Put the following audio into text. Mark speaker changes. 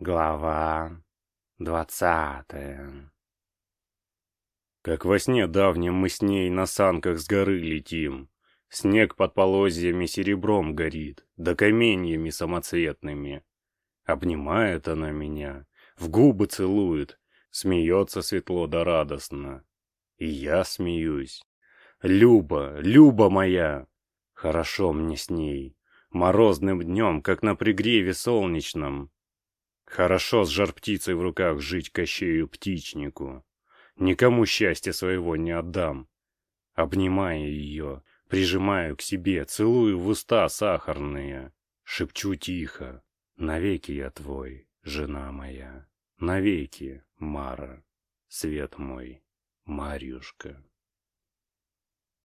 Speaker 1: Глава двадцатая Как во сне давнем мы с ней на санках с горы летим. Снег под полозьями серебром горит, да каменьями самоцветными. Обнимает она меня, в губы целует, смеется светло да радостно. И я смеюсь. Люба, Люба моя! Хорошо мне с ней, морозным днем, как на пригреве солнечном. Хорошо с жар-птицей в руках жить кощею птичнику. Никому счастья своего не отдам. Обнимая ее, прижимаю к себе, целую в уста сахарные. Шепчу тихо, навеки я твой, жена моя. Навеки, Мара, свет мой, Марьюшка.